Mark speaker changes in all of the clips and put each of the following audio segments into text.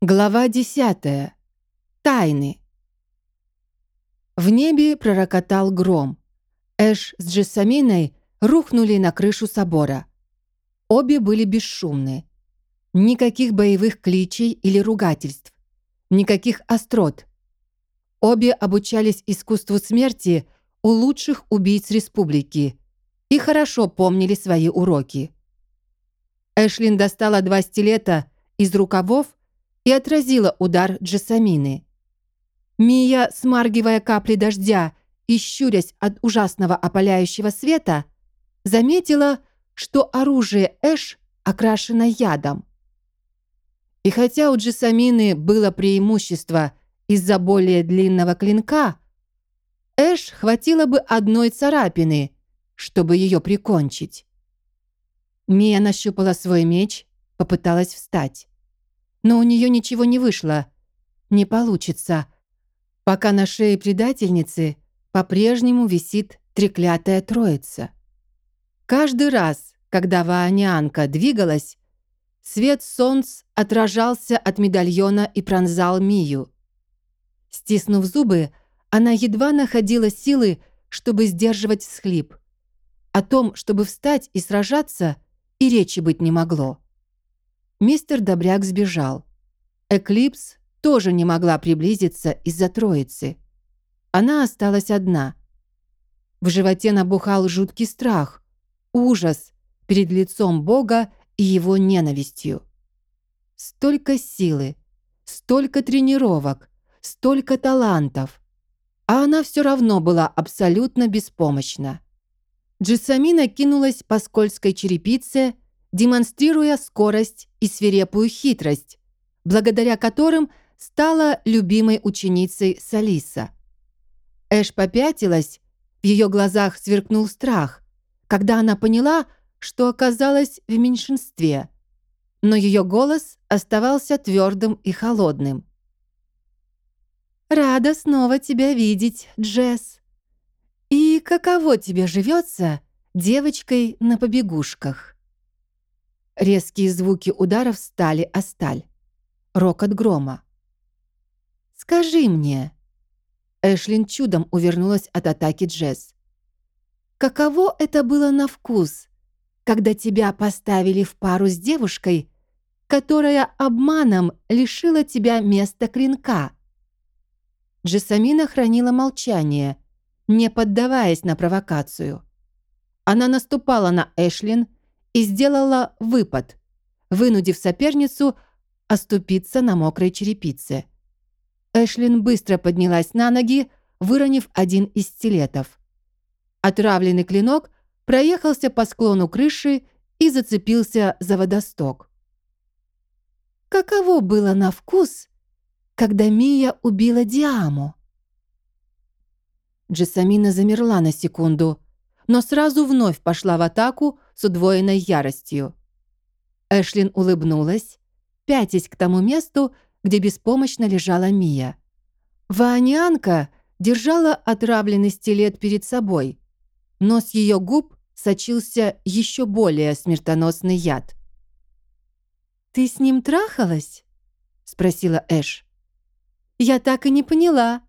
Speaker 1: Глава 10. Тайны. В небе пророкотал гром. Эш с Джессаминой рухнули на крышу собора. Обе были бесшумны. Никаких боевых кличей или ругательств. Никаких острот. Обе обучались искусству смерти у лучших убийц республики и хорошо помнили свои уроки. Эшлин достала два стилета из рукавов и отразила удар Джессамины. Мия, смаргивая капли дождя и щурясь от ужасного опаляющего света, заметила, что оружие Эш окрашено ядом. И хотя у Джессамины было преимущество из-за более длинного клинка, Эш хватило бы одной царапины, чтобы ее прикончить. Мия нащупала свой меч, попыталась встать но у нее ничего не вышло. Не получится, пока на шее предательницы по-прежнему висит треклятая троица. Каждый раз, когда Ваанианка двигалась, свет солнц отражался от медальона и пронзал Мию. Стиснув зубы, она едва находила силы, чтобы сдерживать всхлип. О том, чтобы встать и сражаться, и речи быть не могло. Мистер Добряк сбежал. Эклипс тоже не могла приблизиться из-за троицы. Она осталась одна. В животе набухал жуткий страх, ужас перед лицом Бога и его ненавистью. Столько силы, столько тренировок, столько талантов. А она все равно была абсолютно беспомощна. Джессамина кинулась по скользкой черепице, демонстрируя скорость и свирепую хитрость, благодаря которым стала любимой ученицей Салиса. Эш попятилась, в ее глазах сверкнул страх, когда она поняла, что оказалась в меньшинстве, но ее голос оставался твердым и холодным. «Рада снова тебя видеть, Джесс. И каково тебе живется девочкой на побегушках?» Резкие звуки ударов стали о сталь. Рокот грома. «Скажи мне...» Эшлин чудом увернулась от атаки Джесс. «Каково это было на вкус, когда тебя поставили в пару с девушкой, которая обманом лишила тебя места клинка?» Джессамина хранила молчание, не поддаваясь на провокацию. Она наступала на Эшлин, и сделала выпад, вынудив соперницу оступиться на мокрой черепице. Эшлин быстро поднялась на ноги, выронив один из стилетов. Отравленный клинок проехался по склону крыши и зацепился за водосток. Каково было на вкус, когда Мия убила Диаму? Джессамина замерла на секунду, но сразу вновь пошла в атаку с удвоенной яростью. Эшлин улыбнулась, пятясь к тому месту, где беспомощно лежала Мия. Ваанианка держала отравленный стилет перед собой, но с ее губ сочился еще более смертоносный яд. «Ты с ним трахалась?» — спросила Эш. «Я так и не поняла.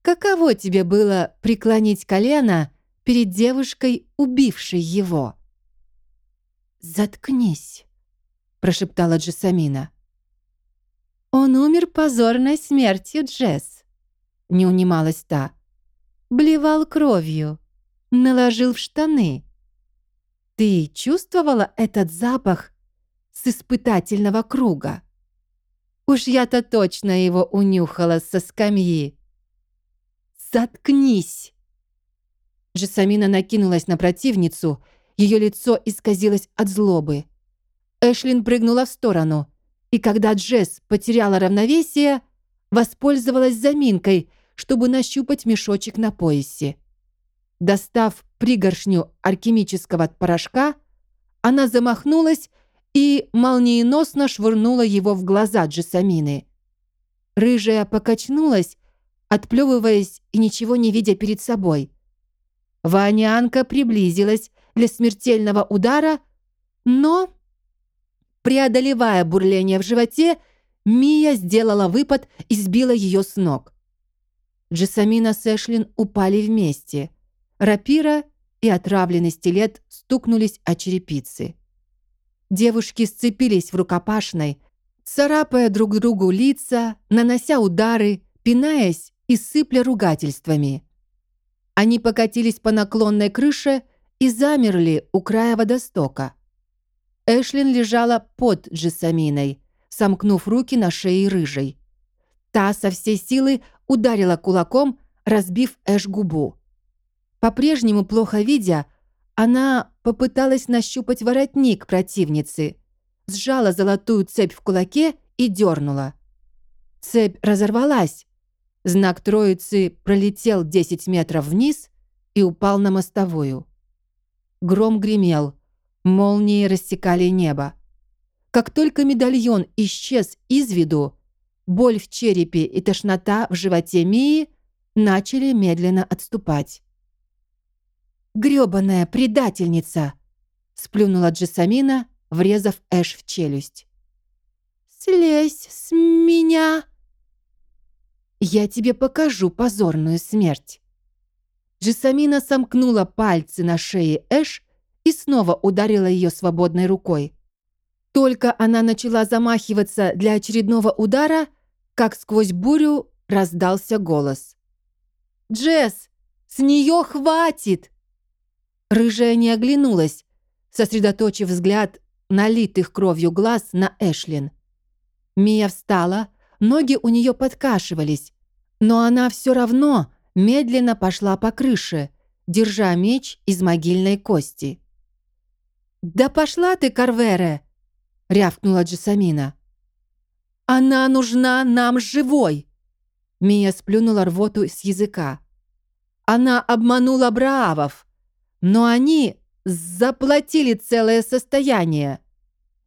Speaker 1: Каково тебе было преклонить колено перед девушкой, убившей его. «Заткнись», — прошептала Джессамина. «Он умер позорной смертью, Джесс», — не унималась та. «Блевал кровью, наложил в штаны. Ты чувствовала этот запах с испытательного круга? Уж я-то точно его унюхала со скамьи». «Заткнись!» Джессамина накинулась на противницу, ее лицо исказилось от злобы. Эшлин прыгнула в сторону, и когда Джесс потеряла равновесие, воспользовалась заминкой, чтобы нащупать мешочек на поясе. Достав пригоршню алхимического порошка, она замахнулась и молниеносно швырнула его в глаза Джессамины. Рыжая покачнулась, отплевываясь и ничего не видя перед собой. Ванянка приблизилась для смертельного удара, но, преодолевая бурление в животе, Мия сделала выпад и сбила ее с ног. Джессамина с Эшлин упали вместе. Рапира и отравленный стилет стукнулись о черепицы. Девушки сцепились в рукопашной, царапая друг другу лица, нанося удары, пинаясь и сыпля ругательствами. Они покатились по наклонной крыше и замерли у края водостока. Эшлин лежала под Джессаминой, сомкнув руки на шее рыжей. Та со всей силы ударила кулаком, разбив Эш губу. По-прежнему плохо видя, она попыталась нащупать воротник противницы, сжала золотую цепь в кулаке и дернула. Цепь разорвалась. Знак троицы пролетел 10 метров вниз и упал на мостовую. Гром гремел, молнии рассекали небо. Как только медальон исчез из виду, боль в черепе и тошнота в животе Мии начали медленно отступать. «Грёбаная предательница!» — сплюнула Джессамина, врезав Эш в челюсть. «Слезь с меня!» «Я тебе покажу позорную смерть!» Джессамина сомкнула пальцы на шее Эш и снова ударила ее свободной рукой. Только она начала замахиваться для очередного удара, как сквозь бурю раздался голос. «Джесс, с нее хватит!» Рыжая не оглянулась, сосредоточив взгляд налитых кровью глаз на Эшлин. Мия встала, ноги у нее подкашивались, но она все равно медленно пошла по крыше, держа меч из могильной кости. «Да пошла ты, Карвере!» — рявкнула Джессамина. «Она нужна нам живой!» Мия сплюнула рвоту с языка. «Она обманула Браавов, но они заплатили целое состояние.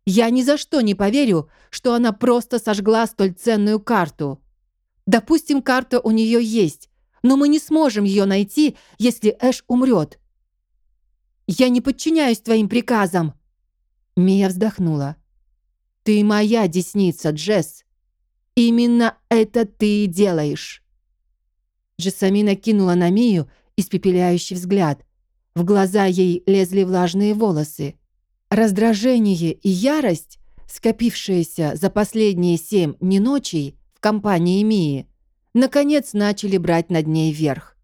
Speaker 1: Я ни за что не поверю, что она просто сожгла столь ценную карту. Допустим, карта у нее есть, но мы не сможем ее найти, если Эш умрет. Я не подчиняюсь твоим приказам!» Мия вздохнула. «Ты моя десница, Джесс. Именно это ты и делаешь». Джессамина кинула на Мию испепеляющий взгляд. В глаза ей лезли влажные волосы. Раздражение и ярость, скопившиеся за последние семь неночей в компании Мии, наконец начали брать над ней верх.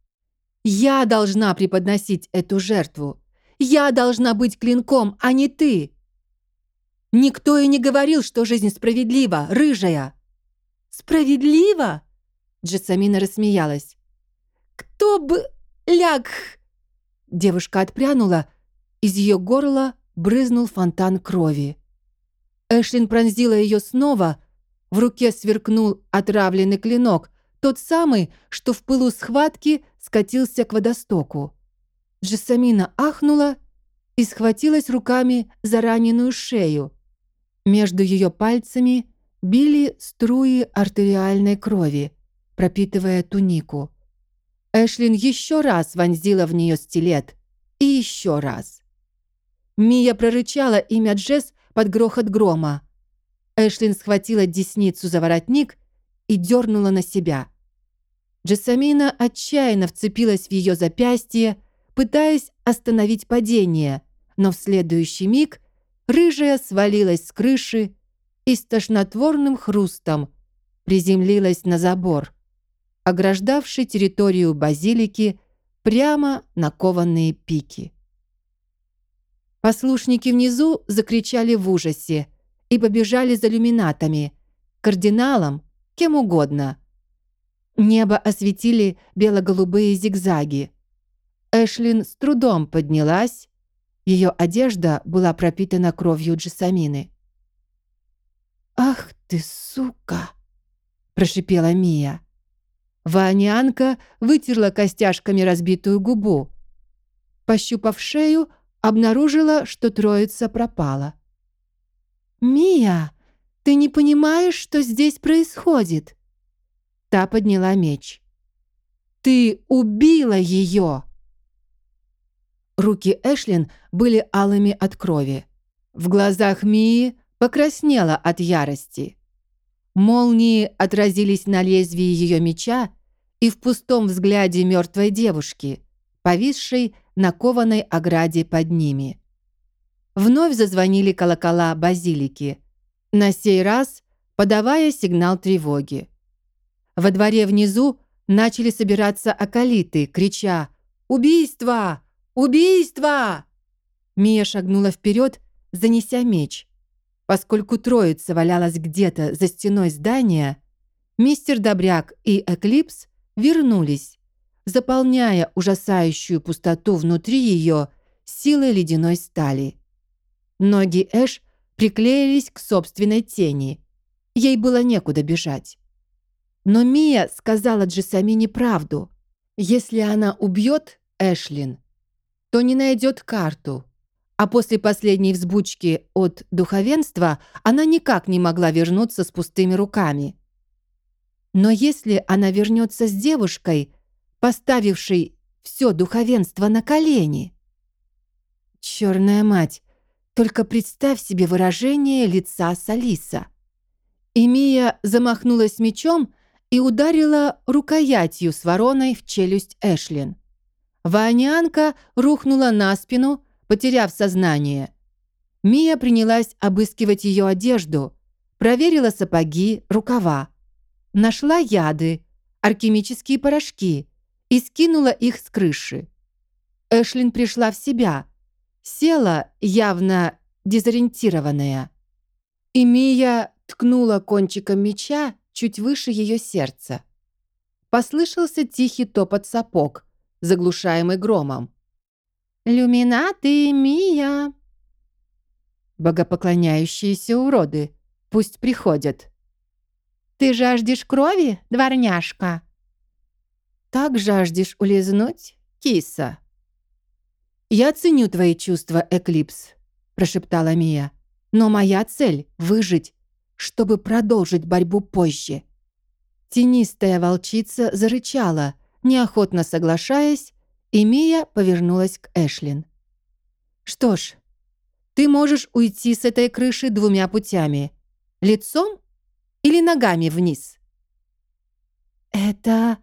Speaker 1: «Я должна преподносить эту жертву. Я должна быть клинком, а не ты!» Никто и не говорил, что жизнь справедлива, рыжая. Справедлива? Джессамина рассмеялась. Кто бы ляг? Девушка отпрянула, из ее горла брызнул фонтан крови. Эшлин пронзила ее снова, в руке сверкнул отравленный клинок, тот самый, что в пылу схватки скатился к водостоку. Джессамина ахнула и схватилась руками за раненую шею. Между ее пальцами били струи артериальной крови, пропитывая тунику. Эшлин еще раз вонзила в нее стилет. И еще раз. Мия прорычала имя Джесс под грохот грома. Эшлин схватила десницу за воротник и дернула на себя. Джессамина отчаянно вцепилась в ее запястье, пытаясь остановить падение, но в следующий миг рыжая свалилась с крыши и с тошнотворным хрустом приземлилась на забор, ограждавший территорию базилики прямо на кованные пики. Послушники внизу закричали в ужасе и побежали за люминатами, кардиналом, кем угодно. Небо осветили бело-голубые зигзаги. Эшлин с трудом поднялась, ее одежда была пропитана кровью Джессамины. «Ах ты, сука!» – прошипела Мия. Ванианка вытерла костяшками разбитую губу. Пощупав шею, обнаружила, что троица пропала. «Мия, ты не понимаешь, что здесь происходит?» Та подняла меч. «Ты убила ее!» Руки Эшлин были алыми от крови. В глазах Мии покраснела от ярости. Молнии отразились на лезвии ее меча и в пустом взгляде мертвой девушки, повисшей на кованой ограде под ними. Вновь зазвонили колокола базилики, на сей раз подавая сигнал тревоги. Во дворе внизу начали собираться околиты, крича «Убийство! Убийство!». Мия шагнула вперед, занеся меч. Поскольку троица валялась где-то за стеной здания, мистер Добряк и Эклипс вернулись, заполняя ужасающую пустоту внутри ее силой ледяной стали. Ноги Эш приклеились к собственной тени. Ей было некуда бежать. Но Мия сказала Джессамине правду. Если она убьет Эшлин, то не найдет карту. А после последней взбучки от духовенства она никак не могла вернуться с пустыми руками. Но если она вернется с девушкой, поставившей все духовенство на колени... Черная мать, только представь себе выражение лица Салиса. И Мия замахнулась мечом и ударила рукоятью с вороной в челюсть Эшлин. Ванианка рухнула на спину, потеряв сознание. Мия принялась обыскивать ее одежду, проверила сапоги, рукава. Нашла яды, алхимические порошки и скинула их с крыши. Эшлин пришла в себя, села явно дезориентированная. И Мия ткнула кончиком меча чуть выше ее сердца. Послышался тихий топот сапог, заглушаемый громом. «Люминаты, Мия!» «Богопоклоняющиеся уроды, пусть приходят». «Ты жаждешь крови, дворняжка?» «Так жаждешь улизнуть, киса?» «Я ценю твои чувства, Эклипс», – прошептала Мия. «Но моя цель – выжить чтобы продолжить борьбу позже. Тенистая волчица зарычала, неохотно соглашаясь, и Мия повернулась к Эшлин. «Что ж, ты можешь уйти с этой крыши двумя путями. Лицом или ногами вниз?» «Это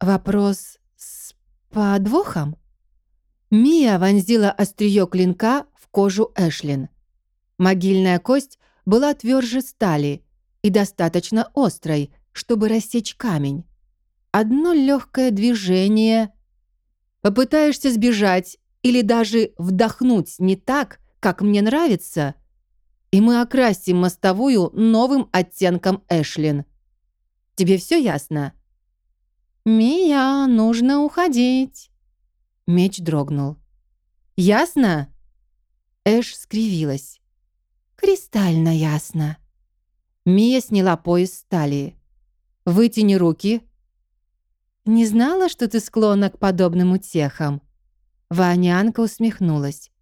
Speaker 1: вопрос с подвохом?» Мия вонзила острие клинка в кожу Эшлин. Могильная кость была тверже стали и достаточно острой, чтобы рассечь камень. Одно легкое движение. Попытаешься сбежать или даже вдохнуть не так, как мне нравится, и мы окрасим мостовую новым оттенком Эшлин. Тебе все ясно? «Мия, нужно уходить!» Меч дрогнул. «Ясно?» Эш скривилась. Кристально ясно. Мия сняла пояс стали. «Вытяни руки». «Не знала, что ты склонна к подобным утехам». Ванянка усмехнулась.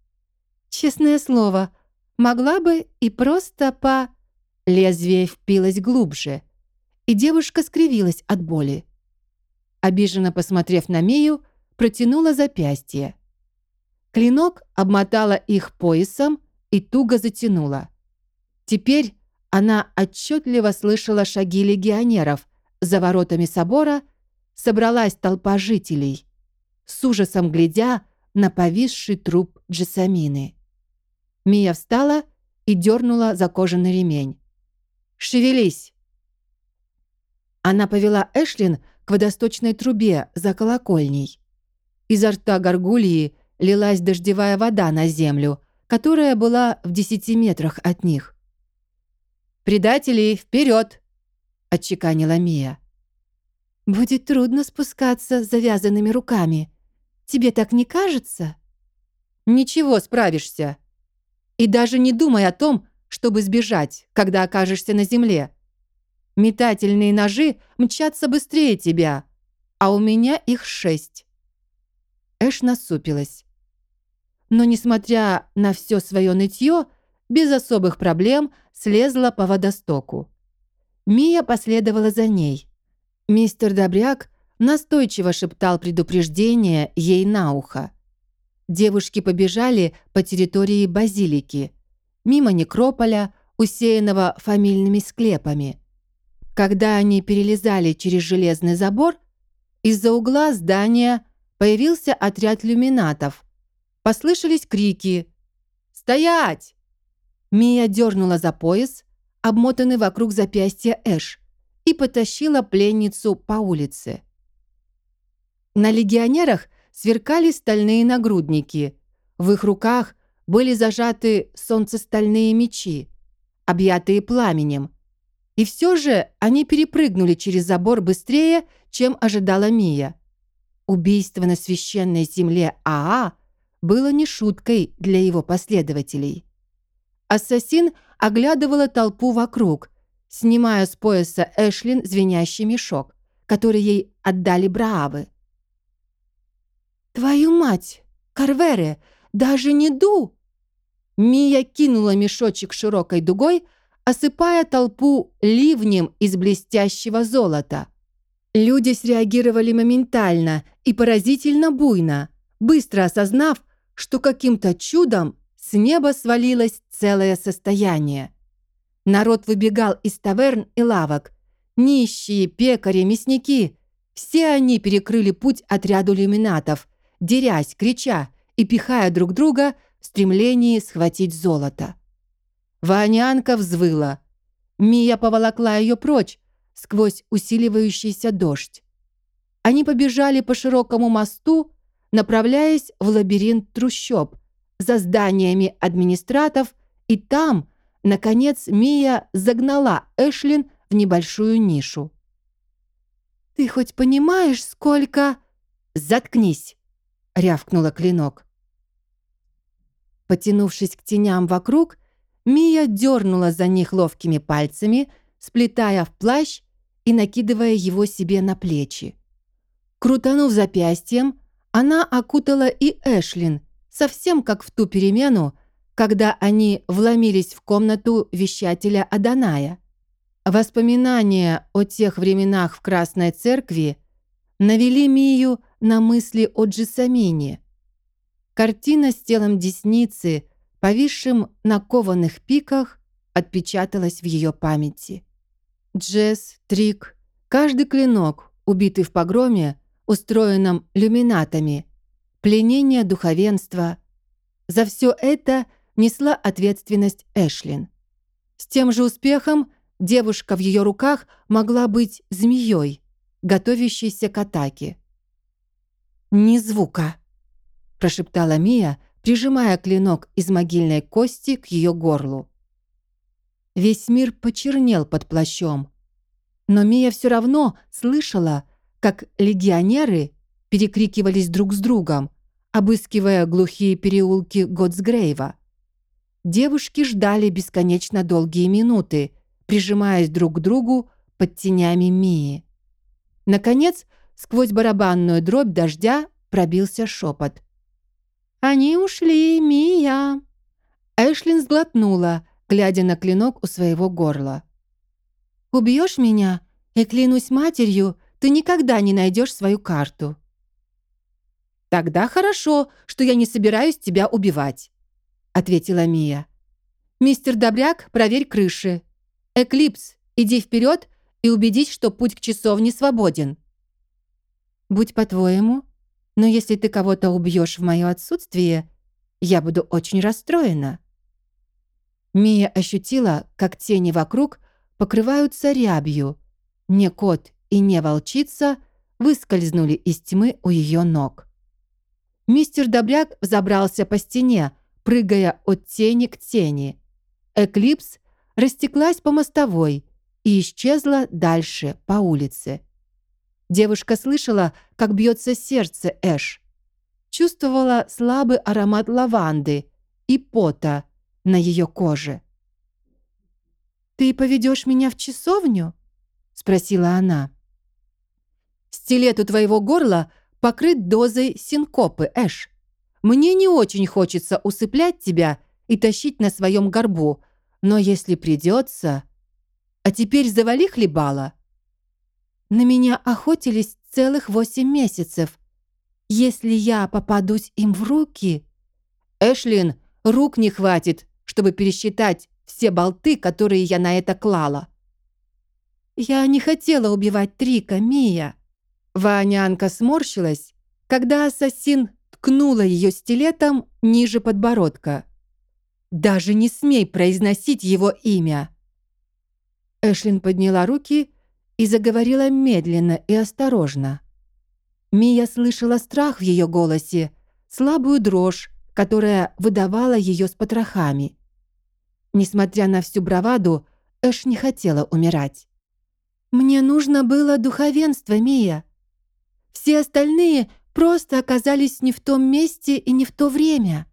Speaker 1: «Честное слово, могла бы и просто по...» Лезвие впилось глубже, и девушка скривилась от боли. Обиженно посмотрев на Мию, протянула запястье. Клинок обмотала их поясом и туго затянула. Теперь она отчетливо слышала шаги легионеров. За воротами собора собралась толпа жителей, с ужасом глядя на повисший труп Джессамины. Мия встала и дернула за кожаный ремень. «Шевелись!» Она повела Эшлин к водосточной трубе за колокольней. Изо рта горгульи лилась дождевая вода на землю, которая была в десяти метрах от них. «Предателей, вперед!» — отчеканила Мия. «Будет трудно спускаться с завязанными руками. Тебе так не кажется?» «Ничего, справишься. И даже не думай о том, чтобы сбежать, когда окажешься на земле. Метательные ножи мчатся быстрее тебя, а у меня их шесть». Эш насупилась. Но, несмотря на все свое нытье, без особых проблем слезла по водостоку. Мия последовала за ней. Мистер Добряк настойчиво шептал предупреждение ей на ухо. Девушки побежали по территории базилики, мимо некрополя, усеянного фамильными склепами. Когда они перелезали через железный забор, из-за угла здания появился отряд люминатов. Послышались крики «Стоять!». Мия дернула за пояс, обмотанный вокруг запястья Эш, и потащила пленницу по улице. На легионерах сверкали стальные нагрудники. В их руках были зажаты солнцестальные мечи, объятые пламенем. И все же они перепрыгнули через забор быстрее, чем ожидала Мия. Убийство на священной земле Аа было не шуткой для его последователей. Ассасин оглядывала толпу вокруг, снимая с пояса Эшлин звенящий мешок, который ей отдали Браавы. «Твою мать! Карвере! Даже не ду!» Мия кинула мешочек широкой дугой, осыпая толпу ливнем из блестящего золота. Люди среагировали моментально и поразительно буйно, быстро осознав, что каким-то чудом с неба свалилось целое состояние. Народ выбегал из таверн и лавок. Нищие, пекари, мясники. Все они перекрыли путь отряду люминатов, дерясь, крича и пихая друг друга в стремлении схватить золото. Ванянка взвыла. Мия поволокла ее прочь сквозь усиливающийся дождь. Они побежали по широкому мосту, направляясь в лабиринт трущоб за зданиями администратов, и там, наконец, Мия загнала Эшлин в небольшую нишу. «Ты хоть понимаешь, сколько...» «Заткнись!» — рявкнула клинок. Потянувшись к теням вокруг, Мия дернула за них ловкими пальцами, сплетая в плащ и накидывая его себе на плечи. Крутанув запястьем, она окутала и Эшлин, совсем как в ту перемену, когда они вломились в комнату вещателя Аданая. Воспоминания о тех временах в Красной Церкви навели Мию на мысли о Джисамине. Картина с телом десницы, повисшим на кованых пиках, отпечаталась в ее памяти. Джесс, Трик, каждый клинок, убитый в погроме, устроенном люминатами, пленение духовенства. За все это несла ответственность Эшлин. С тем же успехом девушка в ее руках могла быть змеей, готовящейся к атаке. «Ни звука!» – прошептала Мия, прижимая клинок из могильной кости к ее горлу. Весь мир почернел под плащом. Но Мия все равно слышала, как легионеры перекрикивались друг с другом, обыскивая глухие переулки Готсгрейва. Девушки ждали бесконечно долгие минуты, прижимаясь друг к другу под тенями Мии. Наконец, сквозь барабанную дробь дождя пробился шепот. «Они ушли, Мия!» Эшлин сглотнула, глядя на клинок у своего горла. «Убьешь меня, и клянусь матерью, ты никогда не найдешь свою карту». «Тогда хорошо, что я не собираюсь тебя убивать», — ответила Мия. «Мистер Добряк, проверь крыши. Эклипс, иди вперед и убедись, что путь к часовне свободен». «Будь по-твоему, но если ты кого-то убьешь в мое отсутствие, я буду очень расстроена». Мия ощутила, как тени вокруг покрываются рябью. Не кот и не волчица выскользнули из тьмы у ее ног. Мистер Добряк взобрался по стене, прыгая от тени к тени. Эклипс растеклась по мостовой и исчезла дальше по улице. Девушка слышала, как бьется сердце Эш. Чувствовала слабый аромат лаванды и пота на ее коже. «Ты поведешь меня в часовню?» — спросила она. «Стилет у твоего горла покрыт дозой синкопы, Эш. Мне не очень хочется усыплять тебя и тащить на своем горбу, но если придется... А теперь завали хлебала». На меня охотились целых восемь месяцев. Если я попадусь им в руки... Эшлин, рук не хватит, чтобы пересчитать все болты, которые я на это клала. «Я не хотела убивать Трика, Мия». Ванянка сморщилась, когда ассасин ткнула ее стилетом ниже подбородка. «Даже не смей произносить его имя!» Эшлин подняла руки и заговорила медленно и осторожно. Мия слышала страх в ее голосе, слабую дрожь, которая выдавала ее с потрохами. Несмотря на всю браваду, Эш не хотела умирать. «Мне нужно было духовенство, Мия. Все остальные просто оказались не в том месте и не в то время».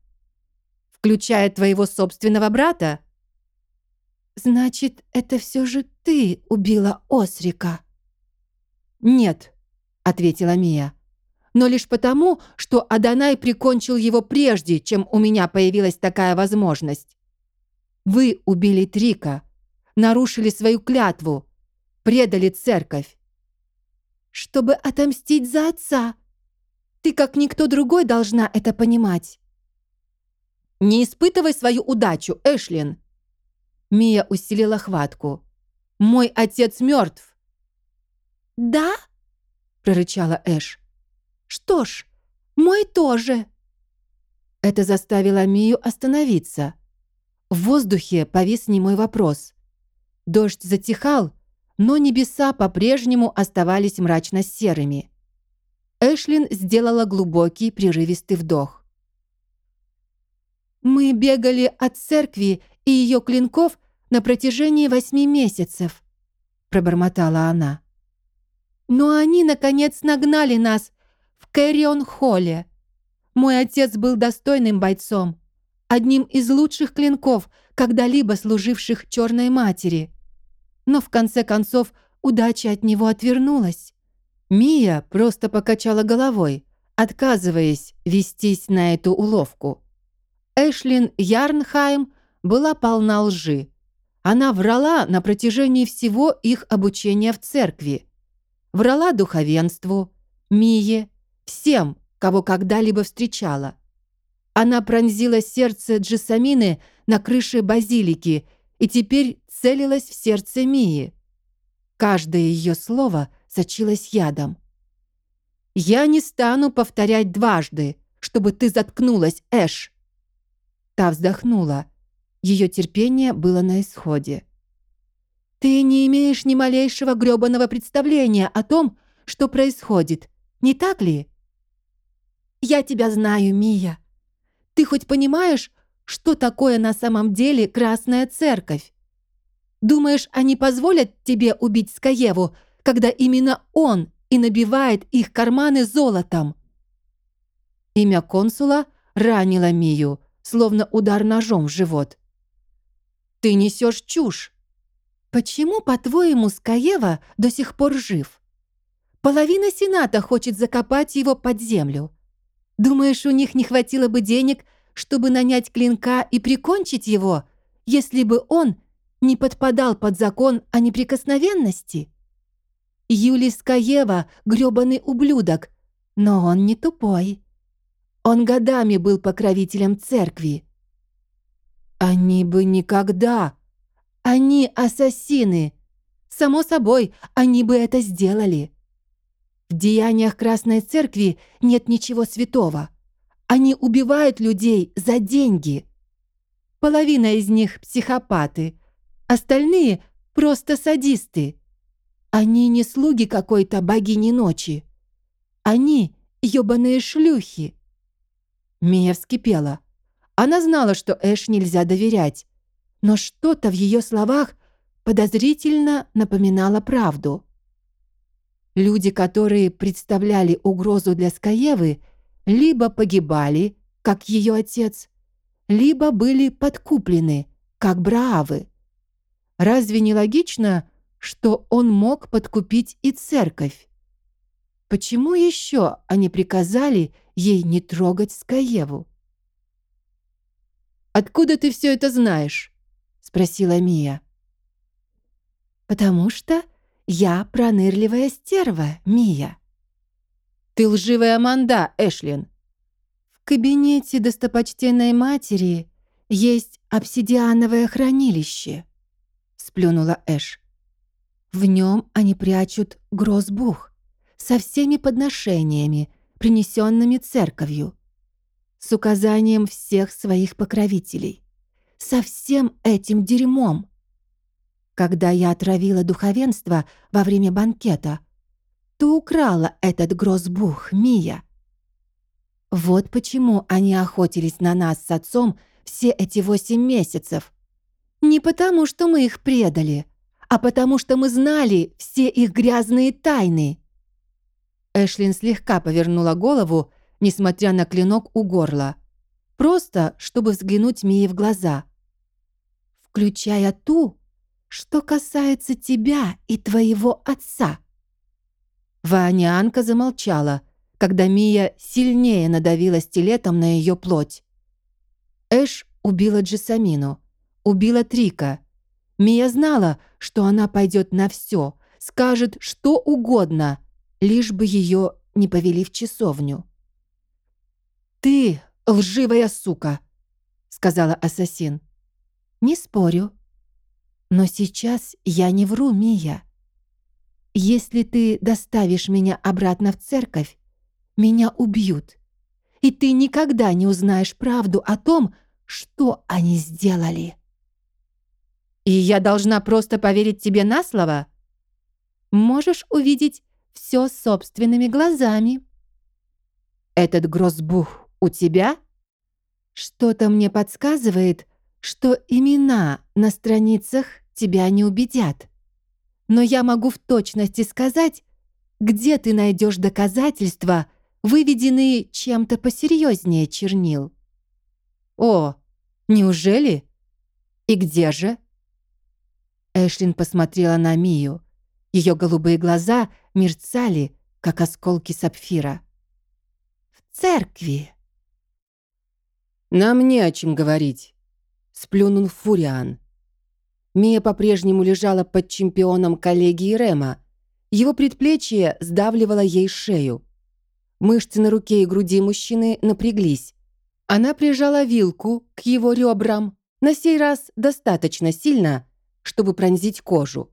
Speaker 1: «Включая твоего собственного брата?» «Значит, это все же ты убила Осрика?» «Нет», — ответила Мия. «Но лишь потому, что Адонай прикончил его прежде, чем у меня появилась такая возможность. Вы убили Трика, нарушили свою клятву, предали церковь. Чтобы отомстить за отца. Ты, как никто другой, должна это понимать. Не испытывай свою удачу, Эшлин. Мия усилила хватку. Мой отец мертв. Да? прорычала Эш. Что ж, мой тоже. Это заставило Мию остановиться. В воздухе повис немой вопрос. Дождь затихал, но небеса по-прежнему оставались мрачно-серыми. Эшлин сделала глубокий прерывистый вдох. «Мы бегали от церкви и ее клинков на протяжении восьми месяцев», пробормотала она. «Но они, наконец, нагнали нас в Кэрион-холле. Мой отец был достойным бойцом, одним из лучших клинков, когда-либо служивших Черной Матери. Но в конце концов удача от него отвернулась. Мия просто покачала головой, отказываясь вестись на эту уловку. Эшлин Ярнхайм была полна лжи. Она врала на протяжении всего их обучения в церкви. Врала духовенству, Мие, всем, кого когда-либо встречала. Она пронзила сердце Джессамины на крыше базилики и теперь целилась в сердце Мии. Каждое ее слово сочилось ядом. «Я не стану повторять дважды, чтобы ты заткнулась, Эш!» Та вздохнула. Ее терпение было на исходе. «Ты не имеешь ни малейшего грёбаного представления о том, что происходит, не так ли?» «Я тебя знаю, Мия. Ты хоть понимаешь, что такое на самом деле Красная Церковь? Думаешь, они позволят тебе убить Скаеву, когда именно он и набивает их карманы золотом?» Имя консула ранило Мию, словно удар ножом в живот. «Ты несешь чушь!» «Почему, по-твоему, Скаева до сих пор жив? Половина Сената хочет закопать его под землю. Думаешь, у них не хватило бы денег, чтобы нанять клинка и прикончить его, если бы он не подпадал под закон о неприкосновенности? Юлий Скаева — грёбаный ублюдок, но он не тупой. Он годами был покровителем церкви. Они бы никогда... Они ассасины. Само собой, они бы это сделали. В деяниях Красной Церкви нет ничего святого. Они убивают людей за деньги. Половина из них психопаты, остальные просто садисты. Они не слуги какой-то богини ночи. Они ёбаные шлюхи. Мия вскипела. Она знала, что Эш нельзя доверять, но что-то в ее словах подозрительно напоминало правду. Люди, которые представляли угрозу для Скаевы, либо погибали, как ее отец, либо были подкуплены, как Браавы. Разве не логично, что он мог подкупить и церковь? Почему еще они приказали ей не трогать Скаеву? «Откуда ты все это знаешь?» — спросила Мия. «Потому что я пронырливая стерва, Мия. Ты лживая манда, Эшлин. В кабинете достопочтенной матери есть обсидиановое хранилище, сплюнула Эш. В нем они прячут грозбух со всеми подношениями, принесенными церковью, с указанием всех своих покровителей, со всем этим дерьмом. Когда я отравила духовенство во время банкета, то украла этот грозбух, Мия. Вот почему они охотились на нас с отцом все эти восемь месяцев. Не потому, что мы их предали, а потому что мы знали все их грязные тайны. Эшлин слегка повернула голову, несмотря на клинок у горла. Просто, чтобы взглянуть Мии в глаза. «Включая ту, что касается тебя и твоего отца». Ванианка замолчала, когда Мия сильнее надавила стилетом на ее плоть. Эш убила Джессамину, убила Трика. Мия знала, что она пойдет на все, скажет что угодно, лишь бы ее не повели в часовню. «Ты лживая сука!» — сказала ассасин. «Не спорю. Но сейчас я не вру, Мия. Если ты доставишь меня обратно в церковь, меня убьют. И ты никогда не узнаешь правду о том, что они сделали. И я должна просто поверить тебе на слово? Можешь увидеть все собственными глазами. Этот грозбух у тебя? Что-то мне подсказывает, что имена на страницах тебя не убедят. Но я могу в точности сказать, где ты найдешь доказательства, выведенные чем-то посерьезнее чернил. О, неужели? И где же? Эшлин посмотрела на Мию. Ее голубые глаза мерцали, как осколки сапфира. «В церкви!»
Speaker 2: «Нам не о чем говорить», — сплюнул Фуриан. Мия по-прежнему лежала под чемпионом коллегии Рема. Его предплечье сдавливало ей шею. Мышцы на руке и груди мужчины напряглись. Она прижала вилку к его ребрам, на сей раз достаточно сильно, чтобы пронзить кожу.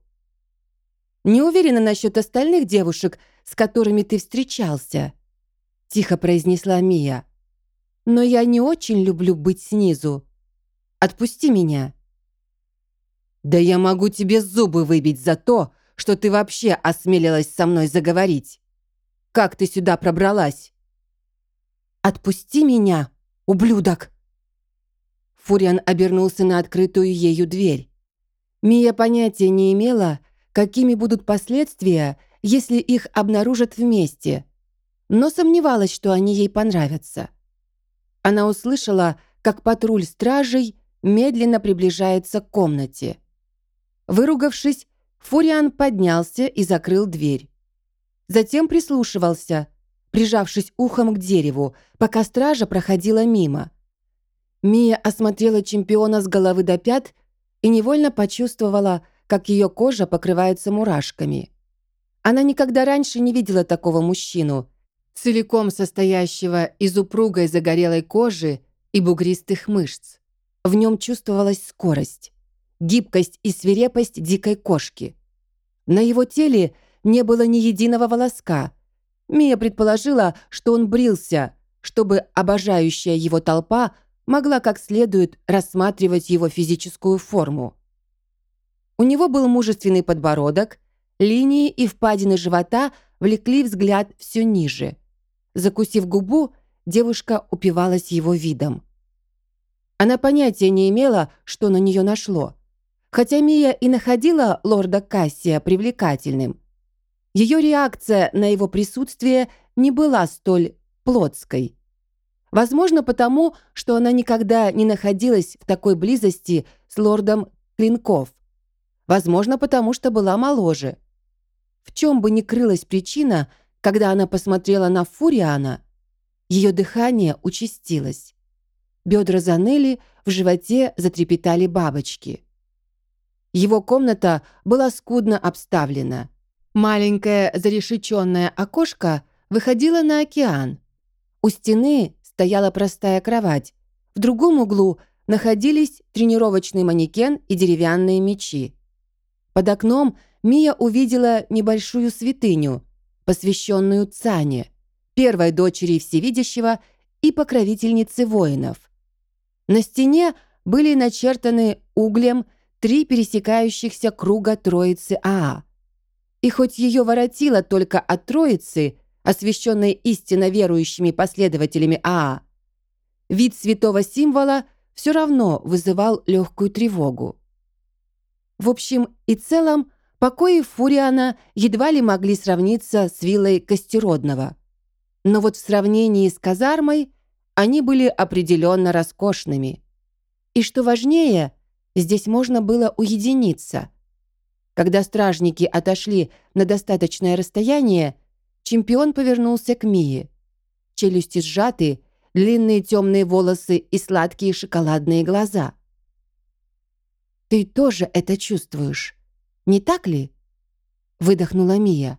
Speaker 2: «Не уверена насчет остальных девушек, с которыми ты встречался», — тихо произнесла Мия. «Но я не очень люблю быть снизу. Отпусти меня». «Да я могу тебе зубы выбить за то, что ты вообще осмелилась со мной заговорить. Как ты сюда пробралась?» «Отпусти меня, ублюдок!» Фуриан обернулся на открытую ею дверь. Мия понятия не имела, какими будут последствия, если их обнаружат вместе, но сомневалась, что они ей понравятся. Она услышала, как патруль стражей медленно приближается к комнате. Выругавшись, Фуриан поднялся и закрыл дверь. Затем прислушивался, прижавшись ухом к дереву, пока стража проходила мимо. Мия осмотрела чемпиона с головы до пят и невольно почувствовала, как ее кожа покрывается мурашками. Она никогда раньше не видела такого мужчину, целиком состоящего из упругой загорелой кожи и бугристых мышц. В нем чувствовалась скорость гибкость и свирепость дикой кошки. На его теле не было ни единого волоска. Мия предположила, что он брился, чтобы обожающая его толпа могла как следует рассматривать его физическую форму. У него был мужественный подбородок, линии и впадины живота влекли взгляд все ниже. Закусив губу, девушка упивалась его видом. Она понятия не имела, что на нее нашло. Хотя Мия и находила лорда Кассия привлекательным, ее реакция на его присутствие не была столь плотской. Возможно, потому, что она никогда не находилась в такой близости с лордом Клинков. Возможно, потому что была моложе. В чем бы ни крылась причина, когда она посмотрела на Фуриана, ее дыхание участилось. Бедра заныли, в животе затрепетали бабочки. Его комната была скудно обставлена. Маленькое зарешеченное окошко выходило на океан. У стены стояла простая кровать. В другом углу находились тренировочный манекен и деревянные мечи. Под окном Мия увидела небольшую святыню, посвященную Цане, первой дочери Всевидящего и покровительницы воинов. На стене были начертаны углем три пересекающихся круга Троицы Аа. И хоть ее воротило только от Троицы, освященной истинно верующими последователями Аа, вид святого символа все равно вызывал легкую тревогу. В общем и целом, покои Фуриана едва ли могли сравниться с виллой Костеродного. Но вот в сравнении с казармой они были определенно роскошными. И что важнее, здесь можно было уединиться. Когда стражники отошли на достаточное расстояние, чемпион повернулся к Мии. Челюсти сжаты, длинные темные волосы и сладкие шоколадные глаза. «Ты тоже это чувствуешь, не так ли?» выдохнула Мия.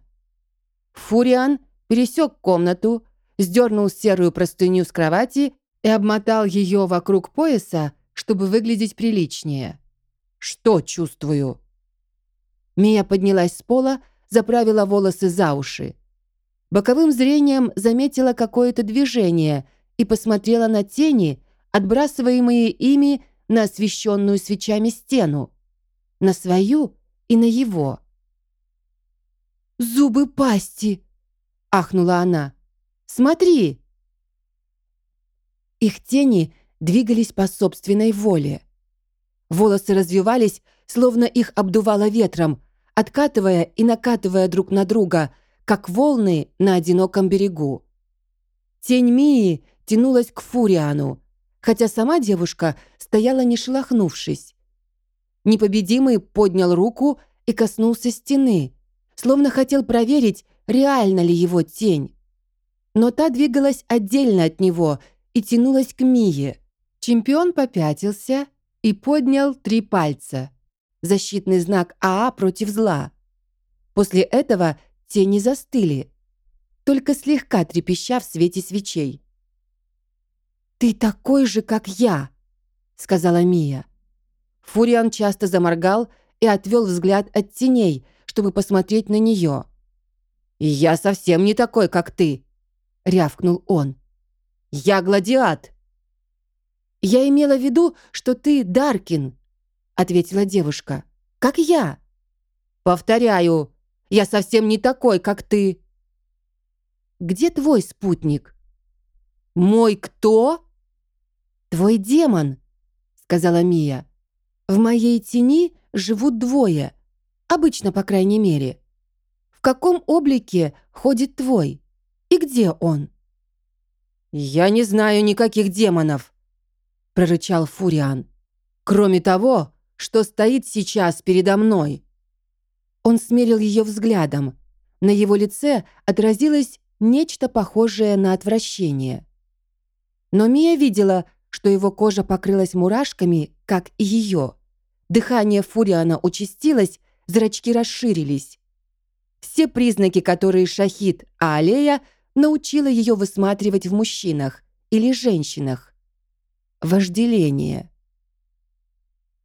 Speaker 2: Фуриан пересек комнату, сдернул серую простыню с кровати и обмотал ее вокруг пояса, чтобы выглядеть приличнее. «Что чувствую?» Мия поднялась с пола, заправила волосы за уши. Боковым зрением заметила какое-то движение и посмотрела на тени, отбрасываемые ими на освещенную свечами стену, на свою и на его. «Зубы пасти!» — ахнула она. «Смотри!» Их тени двигались по собственной воле. Волосы развивались, словно их обдувало ветром, откатывая и накатывая друг на друга, как волны на одиноком берегу. Тень Мии тянулась к Фуриану, хотя сама девушка стояла не шелохнувшись. Непобедимый поднял руку и коснулся стены, словно хотел проверить, реально ли его тень. Но та двигалась отдельно от него и тянулась к Мие. Чемпион попятился и поднял три пальца. Защитный знак АА против зла. После этого тени застыли, только слегка трепеща в свете свечей. «Ты такой же, как я», — сказала Мия. Фуриан часто заморгал и отвел взгляд от теней, чтобы посмотреть на нее. «Я совсем не такой, как ты», — рявкнул он. «Я гладиат». «Я имела в виду, что ты Даркин», — ответила девушка. «Как я». «Повторяю, я совсем не такой, как ты». «Где твой спутник?» «Мой кто?» «Твой демон», — сказала Мия. «В моей тени живут двое. Обычно, по крайней мере. В каком облике ходит твой? И где он?» «Я не знаю никаких демонов», — прорычал Фуриан. «Кроме того, что стоит сейчас передо мной». Он смерил ее взглядом. На его лице отразилось нечто похожее на отвращение. Но Мия видела, что его кожа покрылась мурашками, как и ее. Дыхание Фуриана участилось, зрачки расширились. Все признаки, которые Шахид Аалея научила ее высматривать в мужчинах или женщинах. Вожделение.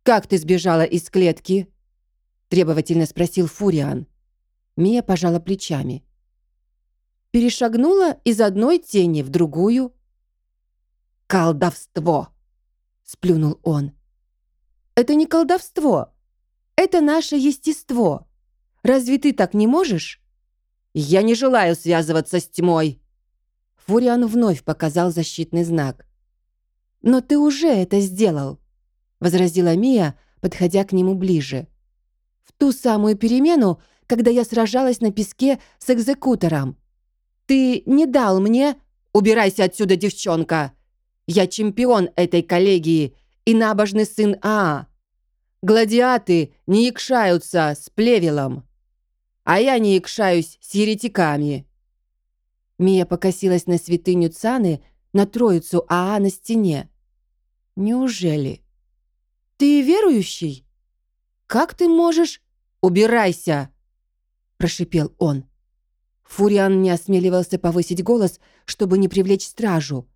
Speaker 2: «Как ты сбежала из клетки?» требовательно спросил Фуриан. Мия пожала плечами. Перешагнула из одной тени в другую, «Колдовство!» — сплюнул он. «Это не колдовство. Это наше естество. Разве ты так не можешь?» «Я не желаю связываться с тьмой!» Фуриан вновь показал защитный знак. «Но ты уже это сделал», — возразила Мия, подходя к нему ближе. «В ту самую перемену, когда я сражалась на песке с экзекутором. Ты не дал мне...» «Убирайся отсюда, девчонка!» Я чемпион этой коллегии и набожный сын Аа. Гладиаты не якшаются с плевелом, а я не якшаюсь с еретиками». Мия покосилась на святыню Цаны, на троицу Аа на стене. «Неужели? Ты верующий? Как ты можешь...» «Убирайся!» – прошипел он. Фуриан не осмеливался повысить голос, чтобы не привлечь стражу.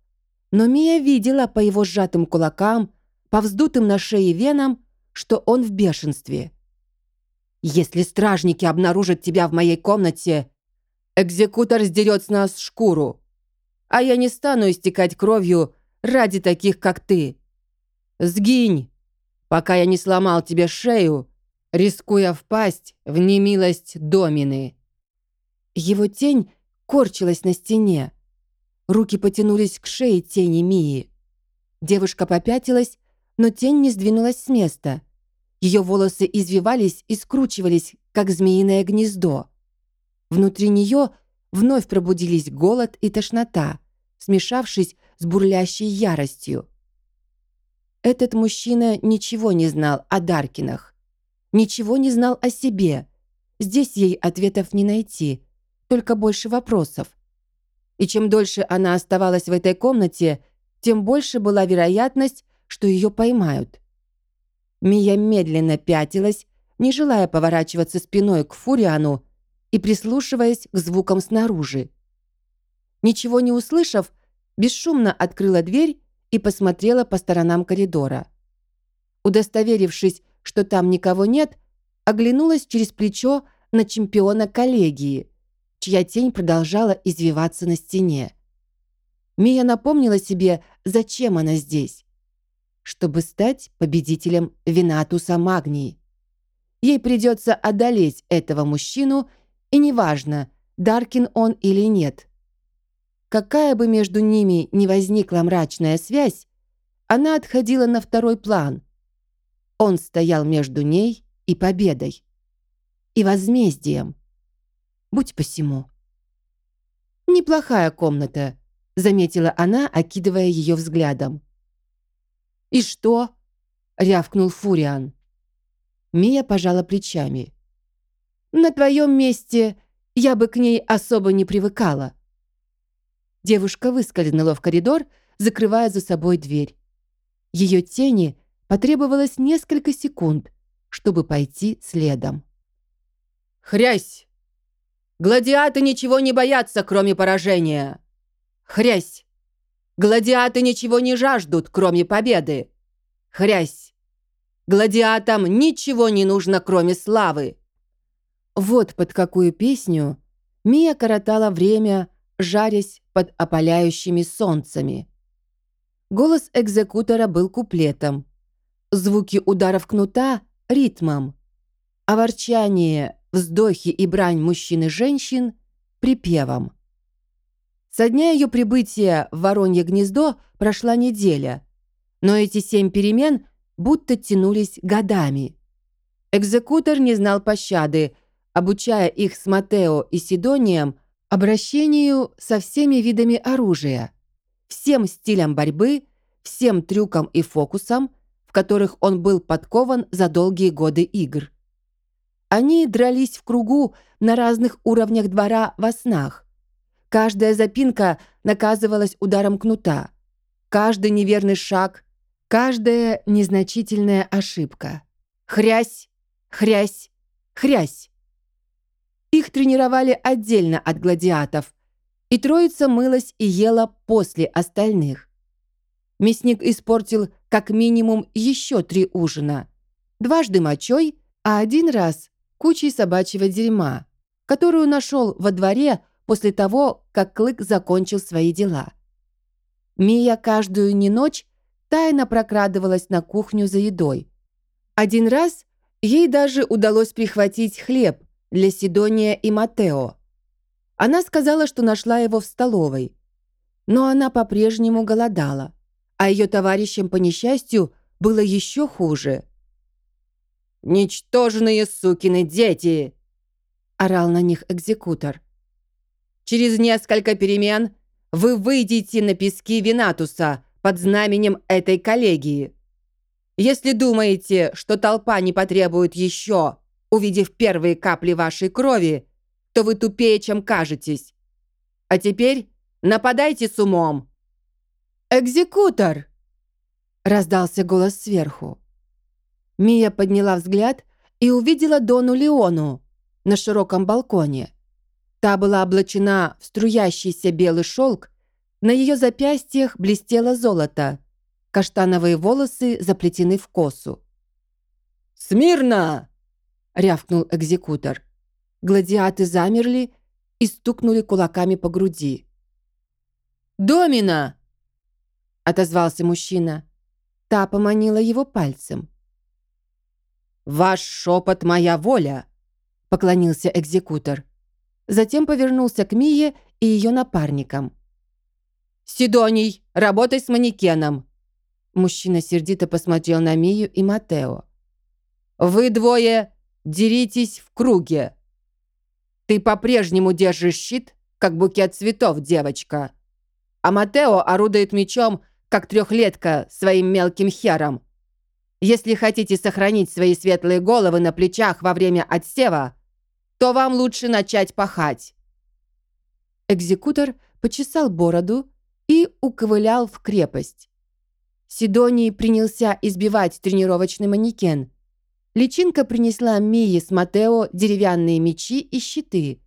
Speaker 2: Но Мия видела по его сжатым кулакам, по вздутым на шее венам, что он в бешенстве. Если стражники обнаружат тебя в моей комнате, экзекутор сдерет с нас шкуру. А я не стану истекать кровью ради таких, как ты. Сгинь, пока я не сломал тебе шею, рискуя впасть в немилость домины». Его тень корчилась на стене. Руки потянулись к шее тени Мии. Девушка попятилась, но тень не сдвинулась с места. Ее волосы извивались и скручивались, как змеиное гнездо. Внутри нее вновь пробудились голод и тошнота, смешавшись с бурлящей яростью. Этот мужчина ничего не знал о Даркинах. Ничего не знал о себе. Здесь ей ответов не найти, только больше вопросов. И чем дольше она оставалась в этой комнате, тем больше была вероятность, что ее поймают. Мия медленно пятилась, не желая поворачиваться спиной к Фуриану и прислушиваясь к звукам снаружи. Ничего не услышав, бесшумно открыла дверь и посмотрела по сторонам коридора. Удостоверившись, что там никого нет, оглянулась через плечо на чемпиона коллегии, чья тень продолжала извиваться на стене. Мия напомнила себе, зачем она здесь. Чтобы стать победителем Винатуса Магнии. Ей придется одолеть этого мужчину, и неважно, Даркин он или нет. Какая бы между ними ни возникла мрачная связь, она отходила на второй план. Он стоял между ней и победой. И возмездием. Будь посему. «Неплохая комната», — заметила она, окидывая ее взглядом. «И что?» — рявкнул Фуриан. Мия пожала плечами. «На твоем месте я бы к ней особо не привыкала. Девушка выскользнула в коридор, закрывая за собой дверь. Ее тени потребовалось несколько секунд, чтобы пойти следом. «Хрясь! Гладиаты ничего не боятся, кроме поражения! Хрясь! Гладиаты ничего не жаждут, кроме победы! Хрясь! Гладиатам ничего не нужно, кроме славы!» Вот под какую песню Мия коротала время, жарясь под опаляющими солнцами. Голос экзекутора был куплетом, звуки ударов кнута — ритмом, а ворчание, вздохи и брань мужчин и женщин — припевом. Со дня ее прибытия в Воронье гнездо прошла неделя, но эти семь перемен будто тянулись годами. Экзекутор не знал пощады, обучая их с Матео и Сидонием – обращению со всеми видами оружия, всем стилям борьбы, всем трюкам и фокусам, в которых он был подкован за долгие годы игр. Они дрались в кругу на разных уровнях двора во снах. Каждая запинка наказывалась ударом кнута. Каждый неверный шаг, каждая незначительная ошибка. Хрясь, хрясь, хрясь. Их тренировали отдельно от гладиатов, и троица мылась и ела после остальных. Мясник испортил как минимум еще три ужина. Дважды мочой, а один раз кучей собачьего дерьма, которую нашел во дворе после того, как Клык закончил свои дела. Мия каждую не ночь тайно прокрадывалась на кухню за едой. Один раз ей даже удалось прихватить хлеб, для Сидония и Матео. Она сказала, что нашла его в столовой. Но она по-прежнему голодала, а ее товарищам, по несчастью, было еще хуже. «Ничтожные сукины дети!» – орал на них экзекутор. «Через несколько перемен вы выйдете на пески Винатуса под знаменем этой коллегии. Если думаете, что толпа не потребует еще увидев первые капли вашей крови, то вы тупее, чем кажетесь. А теперь нападайте с умом!» «Экзекутор!» — раздался голос сверху. Мия подняла взгляд и увидела Дону Леону на широком балконе. Та была облачена в струящийся белый шелк, на ее запястьях блестело золото, каштановые волосы заплетены в косу. «Смирно!» Рявкнул экзекутор. Гладиаты замерли и стукнули кулаками по груди.
Speaker 1: «Домина!» — отозвался мужчина.
Speaker 2: Та поманила его пальцем.
Speaker 1: «Ваш шепот — моя воля!» — поклонился экзекутор.
Speaker 2: Затем повернулся к Мие и ее напарникам.
Speaker 1: «Сидоний, работай с манекеном!»
Speaker 2: Мужчина сердито посмотрел на Мию и Матео.
Speaker 1: «Вы двое деритесь в круге. Ты по-прежнему держишь щит, как букет цветов, девочка. А Матео орудует мечом, как трехлетка, своим мелким хером. Если хотите сохранить свои светлые головы на плечах во время отсева, то вам лучше начать пахать».
Speaker 2: Экзекутор почесал бороду и уковылял в крепость. Сидоний принялся избивать тренировочный манекен. Личинка принесла Мии с Матео деревянные мечи и щиты,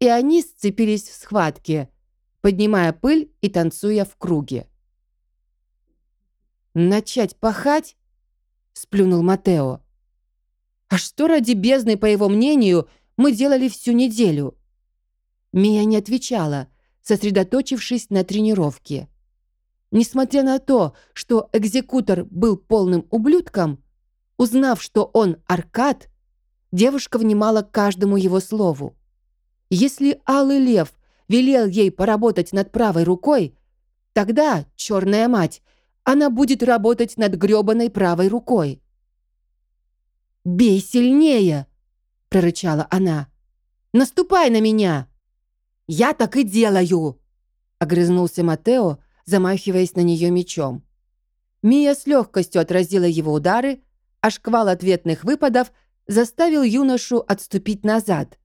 Speaker 2: и они сцепились в схватке, поднимая пыль и танцуя в круге.
Speaker 1: «Начать пахать?» — сплюнул Матео. «А что ради бездны, по его мнению, мы делали всю неделю?»
Speaker 2: Мия не отвечала, сосредоточившись на тренировке. Несмотря на то, что экзекутор был полным ублюдком, узнав, что он Аркад, девушка внимала каждому его слову. Если Алый Лев велел ей поработать над правой рукой, тогда, черная мать, она будет работать над грёбаной правой рукой.
Speaker 1: «Бей сильнее!» — прорычала она. «Наступай на меня!» «Я так и делаю!» — огрызнулся Матео, замахиваясь на нее мечом. Мия с легкостью отразила его удары, а шквал ответных выпадов заставил юношу отступить назад.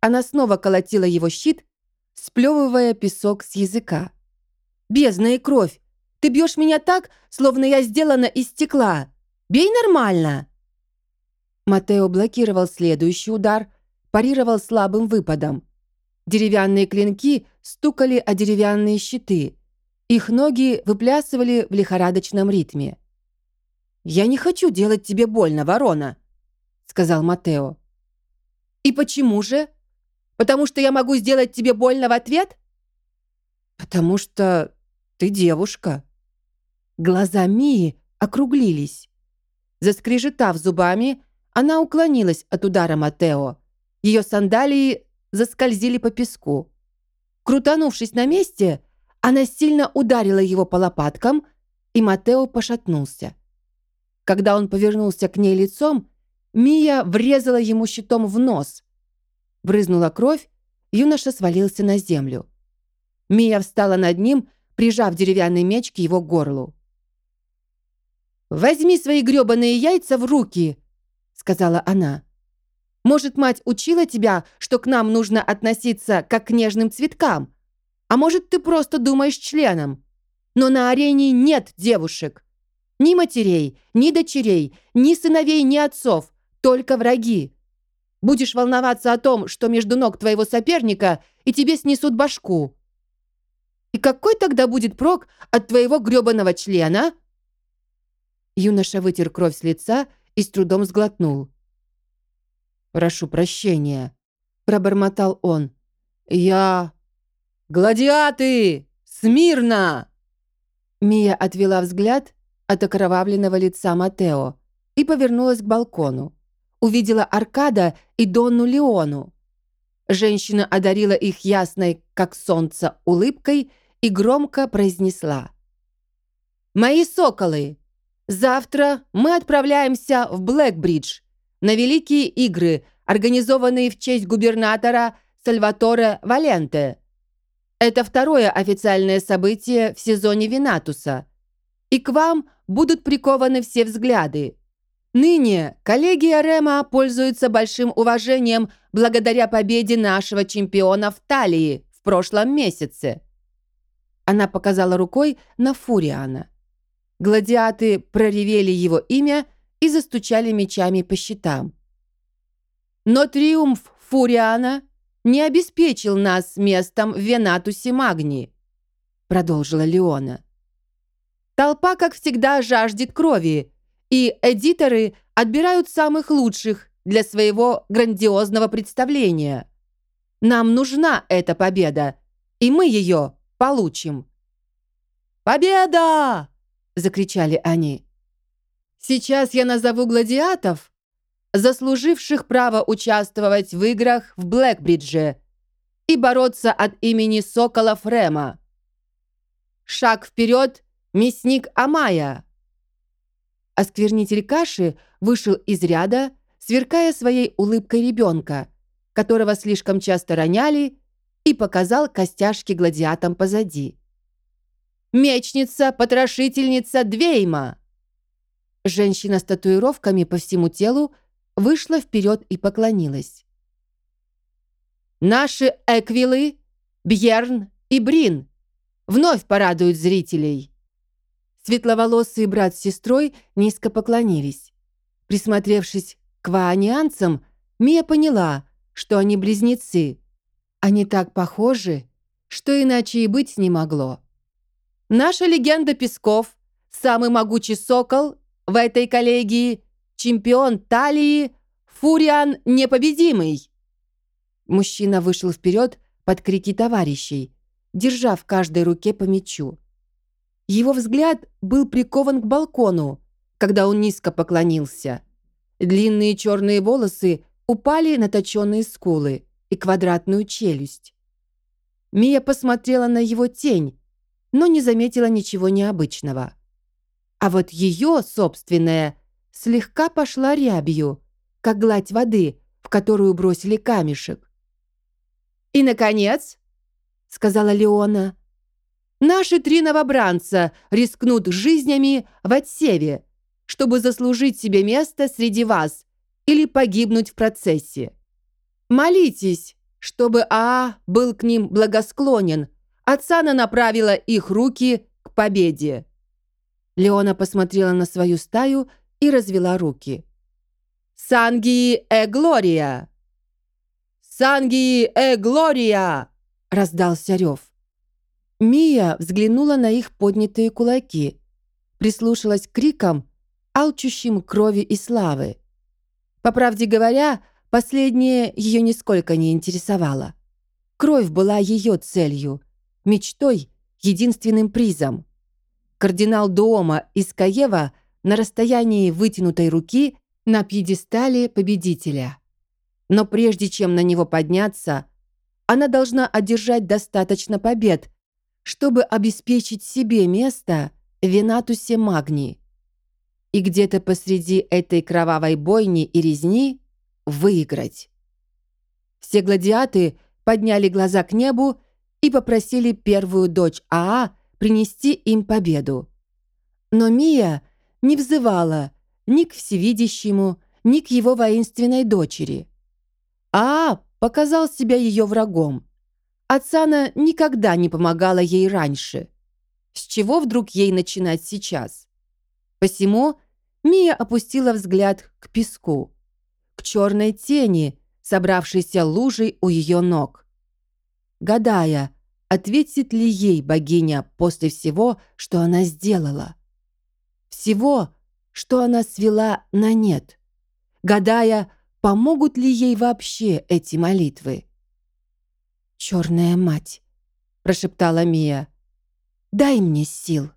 Speaker 1: Она снова колотила его щит, сплевывая песок с языка. «Бездна и кровь! Ты бьешь меня так, словно я сделана из стекла! Бей нормально!» Матео блокировал следующий удар, парировал слабым выпадом. Деревянные клинки стукали о деревянные щиты. Их ноги выплясывали в лихорадочном ритме. «Я не хочу делать тебе больно, ворона», — сказал Матео. «И почему же? Потому что я могу сделать тебе больно в ответ?» «Потому что ты девушка». Глаза Мии округлились. Заскрежетав зубами, она уклонилась от удара Матео. Ее сандалии заскользили по песку. Крутанувшись на месте, она сильно ударила его по лопаткам, и Матео пошатнулся. Когда он повернулся к ней лицом, Мия врезала ему щитом в нос. Брызнула кровь, юноша свалился на землю. Мия встала над ним, прижав деревянный меч к его горлу. «Возьми свои грёбаные яйца в руки!» — сказала она. «Может, мать учила тебя, что к нам нужно относиться как к нежным цветкам? А может, ты просто думаешь членом? Но на арене нет девушек. Ни матерей, ни дочерей, ни сыновей, ни отцов, только враги. Будешь волноваться о том, что между ног твоего соперника и тебе снесут башку. И какой тогда будет прок от твоего грёбаного члена?» Юноша вытер кровь с лица и с трудом сглотнул. «Прошу прощения», — пробормотал он. «Я...» «Гладиаты! Смирно!» Мия отвела взгляд от окровавленного лица Матео и повернулась к балкону. Увидела Аркада и Донну Леону. Женщина одарила их ясной, как солнце, улыбкой и громко произнесла. «Мои соколы, завтра мы отправляемся в Блэкбридж на Великие игры, организованные в честь губернатора Сальваторе Валенте. Это второе официальное событие в сезоне Винатуса. И к вам будут прикованы все взгляды. Ныне коллегия Рема пользуется большим уважением благодаря победе нашего чемпиона в Талии в прошлом месяце. Она показала рукой на Фуриана. Гладиаты проревели его имя и застучали мечами по щитам. Но триумф Фуриана не обеспечил нас местом в Венатусе Магни, продолжила Леона. Толпа, как всегда, жаждет крови, и эдиторы отбирают самых лучших
Speaker 2: для своего грандиозного представления. Нам нужна эта победа, и мы ее получим. «Победа!» — закричали они. «Сейчас я назову гладиатов, заслуживших право участвовать в играх в Блэкбридже и бороться от имени Сокола Фрема. Шаг вперед, мясник Амая!» Осквернитель каши вышел из ряда, сверкая своей улыбкой ребенка, которого слишком часто роняли, и показал костяшки гладиатам позади. «Мечница, потрошительница Двейма!» Женщина с татуировками по всему телу вышла вперед и поклонилась. «Наши эквилы, Бьерн и Брин, вновь порадуют зрителей!» Светловолосый брат с сестрой низко поклонились. Присмотревшись к ваанианцам, Мия поняла, что они близнецы. Они так похожи, что иначе и быть не могло. Наша легенда Песков, самый могучий сокол в этой коллегии, чемпион талии, Фуриан непобедимый. Мужчина вышел вперед под крики товарищей, держа в каждой руке по мечу. Его взгляд был прикован к балкону, когда он низко поклонился. Длинные черные волосы упали на точенные скулы и квадратную челюсть. Мия посмотрела на его тень, но не заметила ничего необычного. А вот ее, собственная, слегка пошла рябью, как гладь воды, в которую бросили камешек. «И, наконец», — сказала Леона, — «наши три новобранца рискнут жизнями в отсеве, чтобы заслужить себе место среди вас или погибнуть в процессе. Молитесь, чтобы Аа был к ним благосклонен, Отцана направила их руки к победе. Леона посмотрела на свою стаю и развела руки. «Сангии э Глория!» «Сангии э Глория!» — раздался рев. Мия взглянула на их поднятые кулаки, прислушалась к крикам, алчущим крови и славы. По правде говоря, последнее ее нисколько не интересовало. Кровь была ее целью, мечтой, единственным призом. Кардинал Дуома из Каева на расстоянии вытянутой руки на пьедестале победителя. Но прежде чем на него подняться, она должна одержать достаточно побед, чтобы обеспечить себе место в Венатусе Магни. И где-то посреди этой кровавой бойни и резни выиграть. Все гладиаты подняли глаза к небу и попросили первую дочь Аа принести им победу. Но Мия не взывала ни к всевидящему, ни к его воинственной дочери. Аа показал себя ее врагом. Отцана никогда не помогала ей раньше. С чего вдруг ей начинать сейчас? Посему Мия опустила взгляд к песку, к черной тени, собравшейся лужей у ее ног. Гадая, ответит ли ей богиня после всего, что она сделала. Всего, что она свела на нет. Гадая, помогут ли ей вообще эти молитвы. «Черная мать», — прошептала Мия, — «дай мне сил».